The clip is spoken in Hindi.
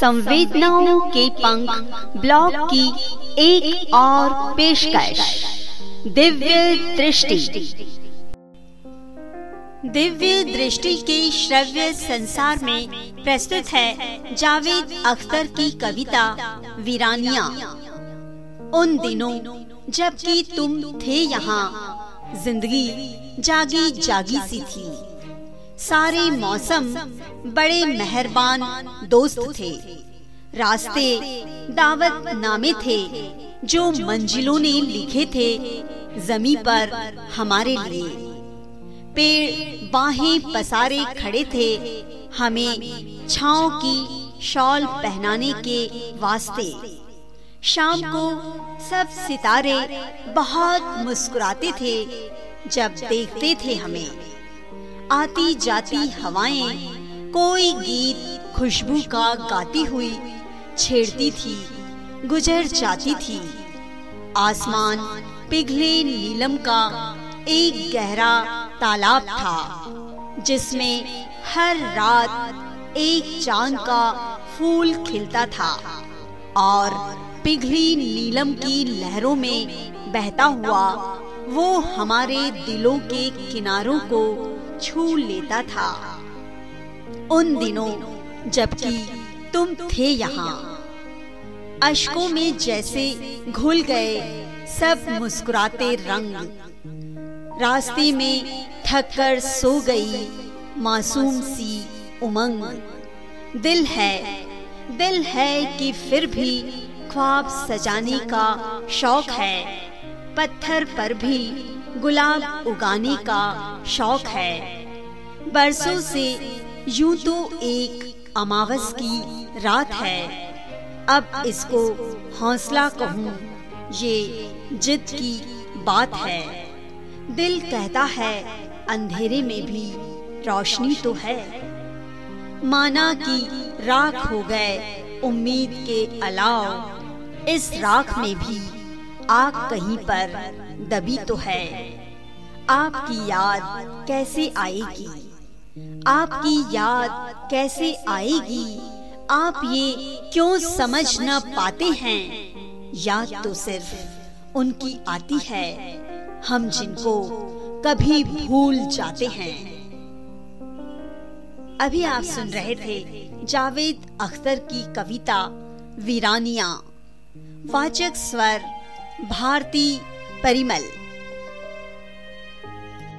संवेदनाओं के पंख ब्लॉग की एक और पेशकश। दिव्य दृष्टि। दिव्य दृष्टि के श्रव्य संसार में प्रस्तुत है जावेद अख्तर की कविता वीरानिया। उन दिनों जबकि तुम थे यहाँ, ज़िंदगी जागी जागी सी थी। सारे मौसम बड़े मेहरबान दोस्त थे। रास्ते दावत नामे थे, जो मंजिलों ने लिखे थे जमी पर हमारे लिए। पेड़ बाहें पसारे खड़े थे, हमें छाओ की शॉल पहनाने के वास्ते। शाम को सब सितारे बहुत मुस्कुराते थे, जब देखते थे हमें। आती जाती हवाएँ। कोई गीत खुशबू का गाती हुई, छेड़ती थी, गुजर जाती थी। आसमान पिघले नीलम का एक गहरा तालाब था, जिसमें हर रात एक चाँद का फूल खिलता था और पिघली नीलम की लहरों में बहता हुआ वो हमारे दिलों के किनारों को छू लेता था। उन दिनों, जबकि तुम थे यहाँ, अशकों में जैसे घुल गए सब मुस्कुराते रंग। रास्ते में थककर सो गई मासूम सी उमंग। दिल है दिल है कि फिर भी ख्वाब सजाने का शौक है, पत्थर पर भी गुलाब उगाने का शौक है। बरसों से यूँ तो एक अमावस की रात है। अब इसको हौसला कहूँ, ये जिद की बात है। दिल कहता है, अंधेरे में भी रोशनी तो है। माना कि राख हो गए, उम्मीद के अलाव इस राख में भी आग कहीं पर दबी तो है। आपकी याद कैसे आएगी? आपकी याद कैसे आएगी? आप ये क्यों समझ न पाते हैं? याद तो सिर्फ़ उनकी आती है। हम जिनको कभी भूल जाते हैं। अभी आप सुन रहे थे जावेद अख्तर की कविता वीरानिया। वाचक स्वर भारती परिमल।